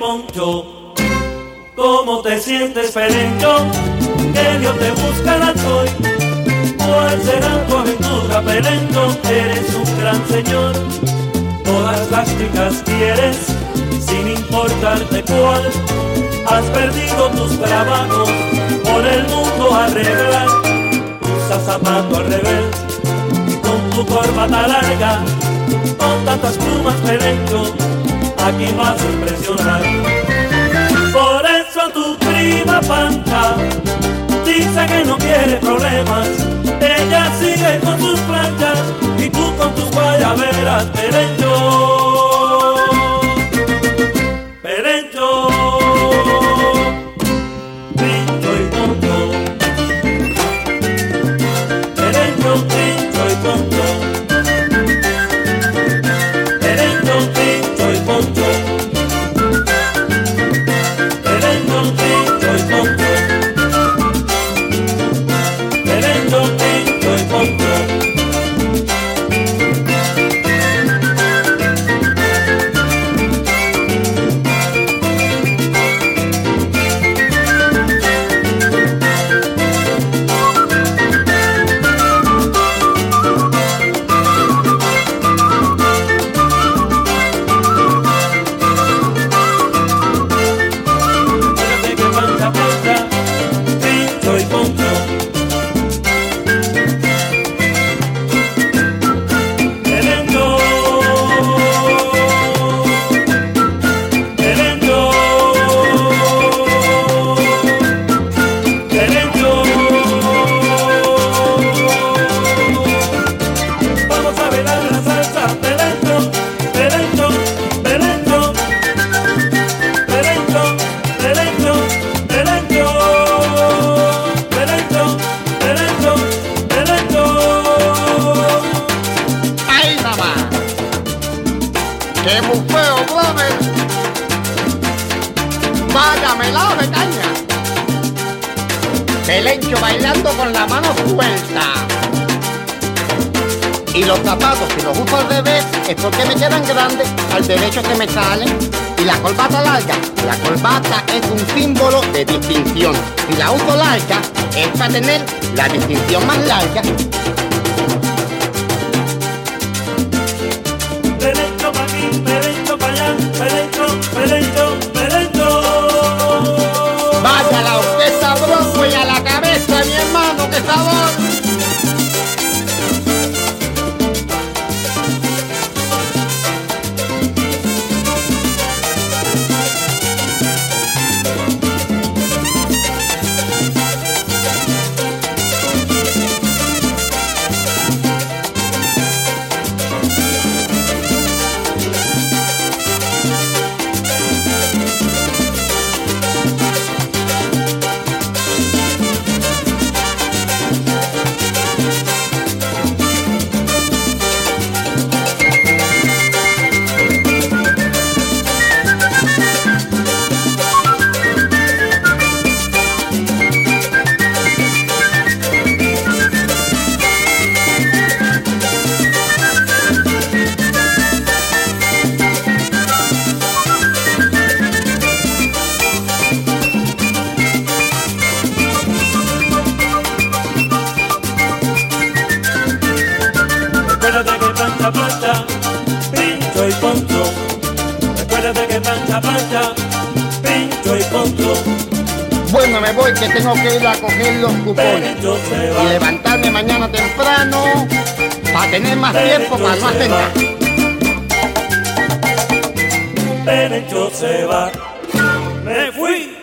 Poncho, ¿cómo te sientes, Perencho? Que Dios te buscará hoy. ¿Cuál será tu aventura, Perencho? Eres un gran señor. Todas las chicas quieres, sin importarte cuál. Has perdido tus trabajos por el mundo arreglar. Usas zapato al revés, con tu corbata larga, con tantas plumas, Perencho aquí vas a impresionar. Por eso tu prima Pancha dice que no quiere problemas. Ella sigue con sus planchas y tú con tus guayaberas, Perencho. ¡Qué bufeo! ¡Vaya melado de caña! Pelencho bailando con la mano suelta. Y los zapatos, si los uso al revés, es porque me quedan grandes, al derecho se me salen. Y la corbata larga, la corbata es un símbolo de distinción. Si la uso larga, es para tener la distinción más larga. favor. Y poncho. Recuérdate que pancha, pancha, pincho y poncho. Bueno, me voy que tengo que ir a coger los cupones. Y va. levantarme mañana temprano para tener más tiempo para no hacer nada. Perencho se va. Me fui.